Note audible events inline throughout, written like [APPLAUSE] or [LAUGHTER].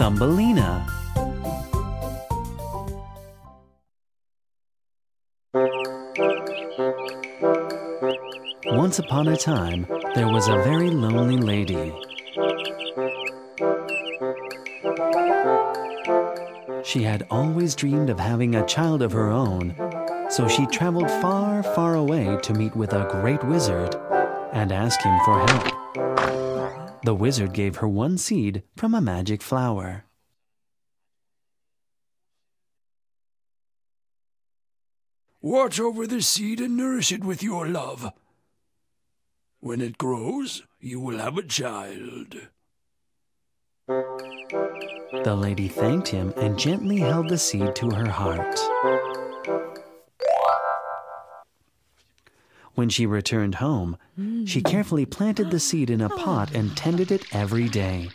Thumbelina. Once upon a time, there was a very lonely lady. She had always dreamed of having a child of her own, so she traveled far, far away to meet with a great wizard and ask him for help. The wizard gave her one seed from a magic flower. Watch over the seed and nourish it with your love. When it grows, you will have a child. The lady thanked him and gently held the seed to her heart. When she returned home, she hmm. carefully planted the seed in a pot and tended it every day.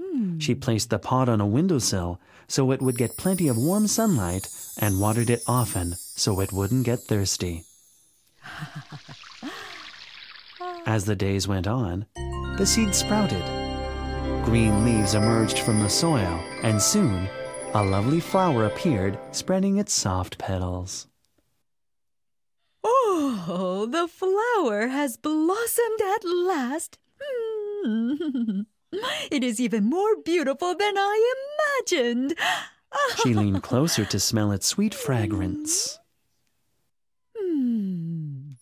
Hmm. She placed the pot on a windowsill so it would get plenty of warm sunlight and watered it often so it wouldn't get thirsty. [LAUGHS] As the days went on, the seed sprouted. Green leaves emerged from the soil, and soon a lovely flower appeared, spreading its soft petals. Oh, the flower has blossomed at last. Hmm. [LAUGHS] It is even more beautiful than I imagined. [LAUGHS] She leaned closer to smell its sweet fragrance. Hmm.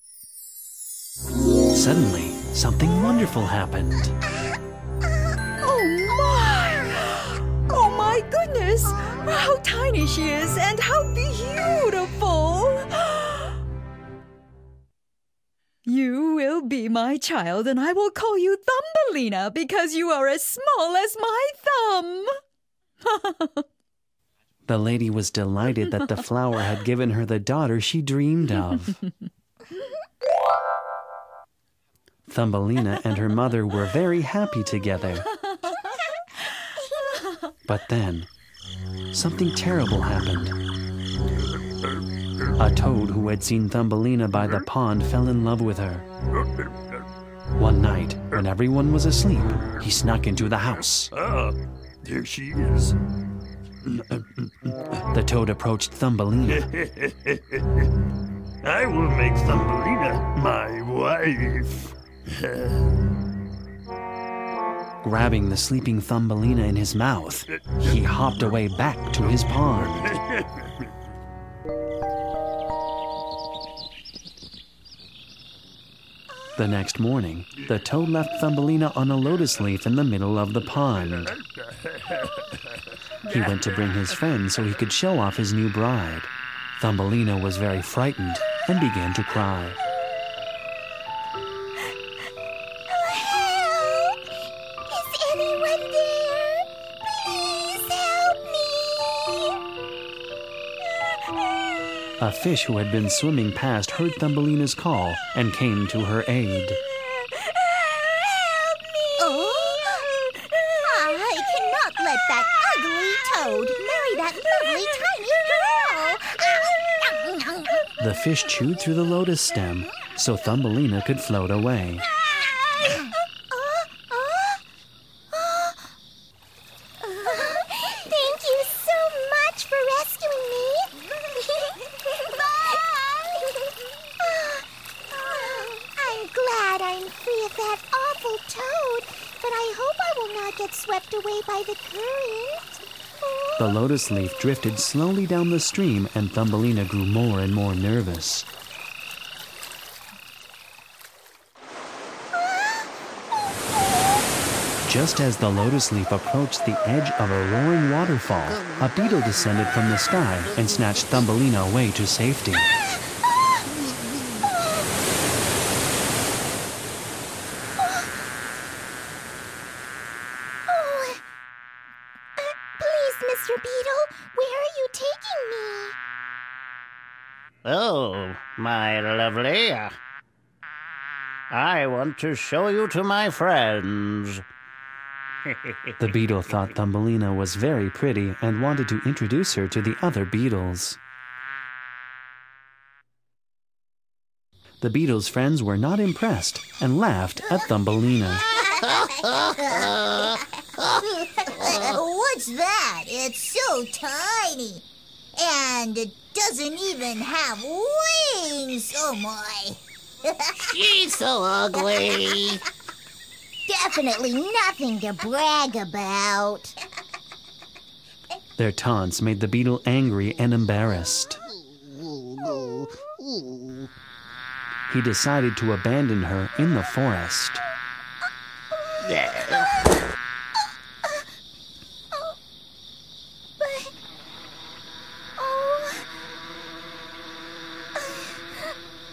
Suddenly, something wonderful happened. Oh my! Oh my goodness! How tiny she is and how beautiful! You will be my child, and I will call you Thumbelina because you are as small as my thumb. [LAUGHS] The lady was delighted that the flower had given her the daughter she dreamed of. Thumbelina and her mother were very happy together. But then, something terrible happened. A toad who had seen Thumbelina by the pond fell in love with her. One night, when everyone was asleep, he snuck into the house. Ah, there she is. The toad approached Thumbelina. [LAUGHS] I will make Thumbelina my wife. Grabbing the sleeping Thumbelina in his mouth, he hopped away back to his pond. [LAUGHS] The next morning, the toad left Thumbelina on a lotus leaf in the middle of the pond. He went to bring his friends so he could show off his new bride. Thumbelina was very frightened and began to cry. Help! Is anyone there? A fish who had been swimming past heard Thumbelina's call and came to her aid. Help me! Oh, I cannot let that ugly toad marry that lovely tiny girl. The fish chewed through the lotus stem so Thumbelina could float away. Thank you so much for rescuing me. I'm glad I'm free of that awful toad, but I hope I will not get swept away by the current. The lotus leaf drifted slowly down the stream and Thumbelina grew more and more nervous. Just as the lotus leaf approached the edge of a roaring waterfall, a beetle descended from the sky and snatched Thumbelina away to safety. Oh, uh, please, Mr. Beetle, where are you taking me? Oh, my lovely. I want to show you to my friends. [LAUGHS] The beetle thought Thumbelina was very pretty and wanted to introduce her to the other beetles. The beetle's friends were not impressed and laughed at Thumbelina. [LAUGHS] What's that? It's so tiny. And it doesn't even have wings. Oh my. [LAUGHS] She's so ugly. Definitely nothing to brag about. Their taunts made the beetle angry and embarrassed. He decided to abandon her in the forest. But. Oh.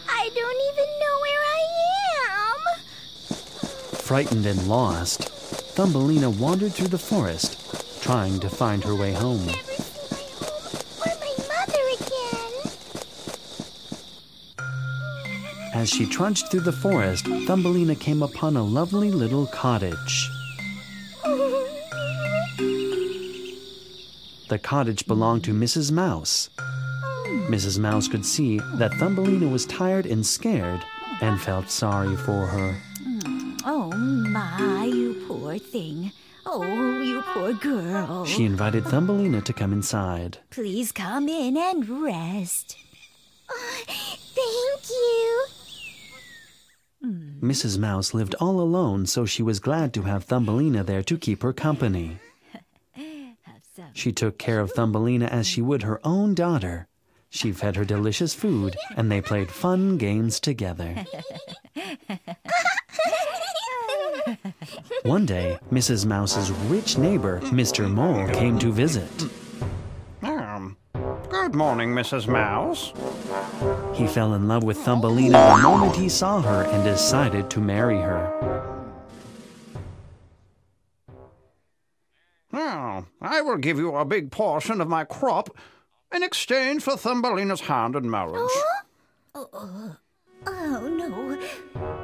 I don't even know where I am. Frightened and lost, Thumbelina wandered through the forest, trying to find her way home. As she trudged through the forest, Thumbelina came upon a lovely little cottage. The cottage belonged to Mrs. Mouse. Mrs. Mouse could see that Thumbelina was tired and scared and felt sorry for her. Mm. Oh, my, you poor thing. Oh, you poor girl. She invited Thumbelina to come inside. Please come in and rest. [GASPS] Thank you. Mrs. Mouse lived all alone, so she was glad to have Thumbelina there to keep her company. She took care of Thumbelina as she would her own daughter. She fed her delicious food, and they played fun games together. One day, Mrs. Mouse's rich neighbor, Mr. Mole, came to visit. Good morning, Mrs. Mouse. He fell in love with Thumbelina the moment he saw her and decided to marry her. Now, I will give you a big portion of my crop in exchange for Thumbelina's hand in marriage. Oh, oh, Oh, oh no.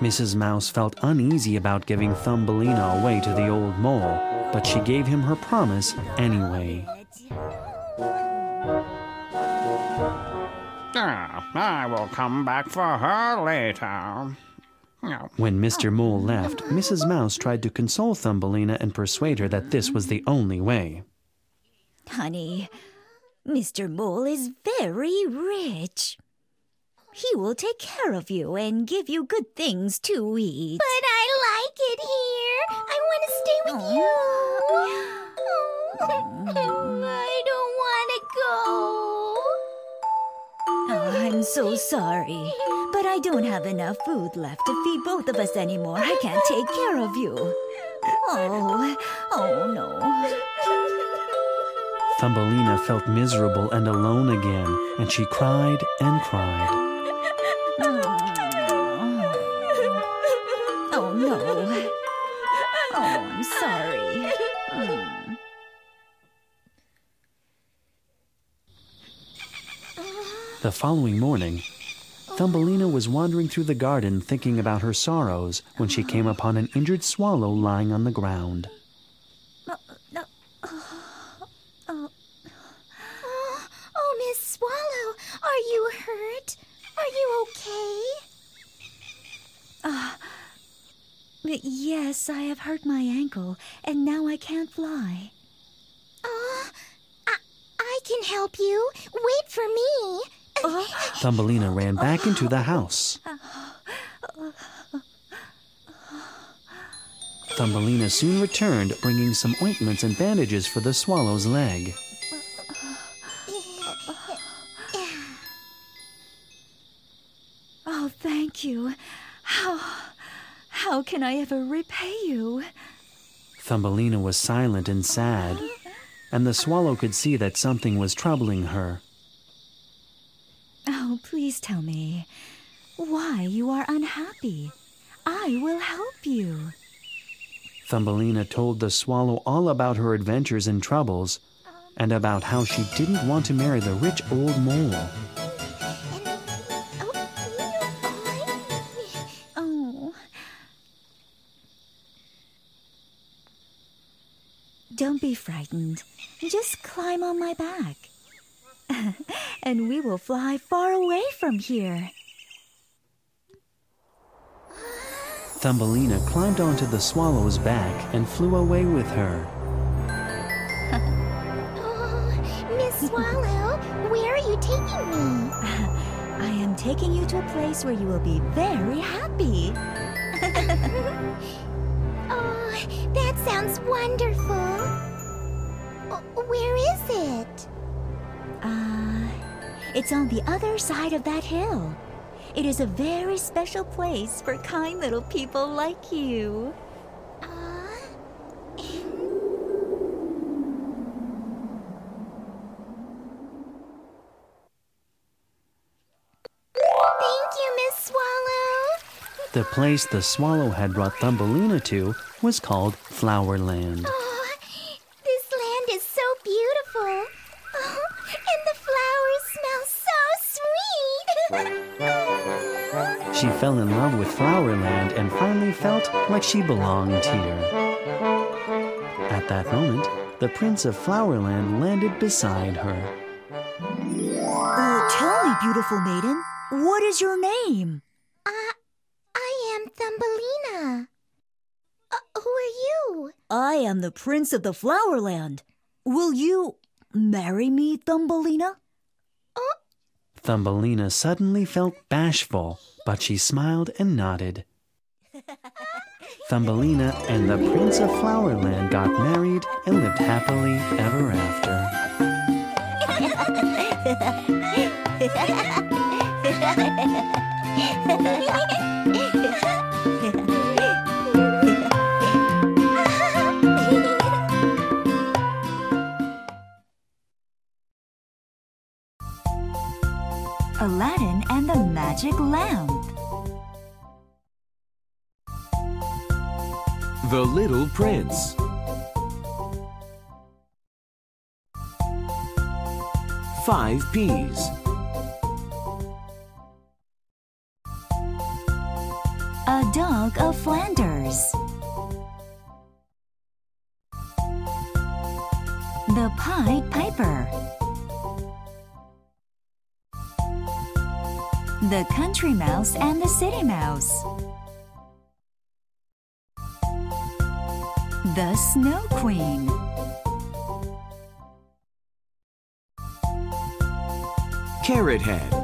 Mrs. Mouse felt uneasy about giving Thumbelina away to the old mole, but she gave him her promise anyway. Ah, I will come back for her later. When Mr. Mole left, Mrs. Mouse tried to console Thumbelina and persuade her that this was the only way. Honey, Mr. Mole is very rich. He will take care of you and give you good things to eat. But I like it here. I want to stay with you. Oh, [LAUGHS] I don't want to go. Oh, I'm so sorry, but I don't have enough food left to feed both of us anymore. I can't take care of you. Oh, oh no. Thumbelina felt miserable and alone again, and she cried and cried. The following morning, Thumbelina was wandering through the garden thinking about her sorrows when she came upon an injured swallow lying on the ground. Oh, oh, Miss Swallow, are you hurt? Are you okay? But yes, I have hurt my ankle, and now I can't fly. Uh, I, I can help you. Wait for me. Thumbelina ran back into the house. Thumbelina soon returned, bringing some ointments and bandages for the swallow's leg. Oh, thank you. How how can I ever repay you? Thumbelina was silent and sad, and the swallow could see that something was troubling her. Oh, please tell me why you are unhappy. I will help you. Thumbelina told the swallow all about her adventures and troubles, and about how she didn't want to marry the rich old mole. Oh, oh. Don't be frightened. Just climb on my back. [LAUGHS] and we will fly far away from here. Thumbelina climbed onto the swallow's back and flew away with her. [LAUGHS] Oh, Miss Swallow, where are you taking me? [LAUGHS] I am taking you to a place where you will be very happy. Oh, that sounds wonderful. Oh, Where is it? Ah, it's on the other side of that hill. It is a very special place for kind little people like you. Uh, Thank you, Miss Swallow. The place the swallow had brought Thumbelina to was called Flowerland. Oh, this land is so beautiful. Oh, and the flowers smell so sweet. She fell in love with Flowerland and finally felt like she belonged here. At that moment, the Prince of Flowerland landed beside her. Oh, tell me, beautiful maiden, what is your name? uh, I am Thumbelina. Uh, who are you? I am the Prince of the Flowerland. Will you marry me, Thumbelina? Thumbelina suddenly felt bashful, but she smiled and nodded. [LAUGHS] Thumbelina and the Prince of Flowerland got married and lived happily ever after. [LAUGHS] Magic Lamp. The Little Prince. Five peas. A Dog of Flanders. The Pied Piper. The Country Mouse and the City Mouse. The Snow Queen. Carrot Head.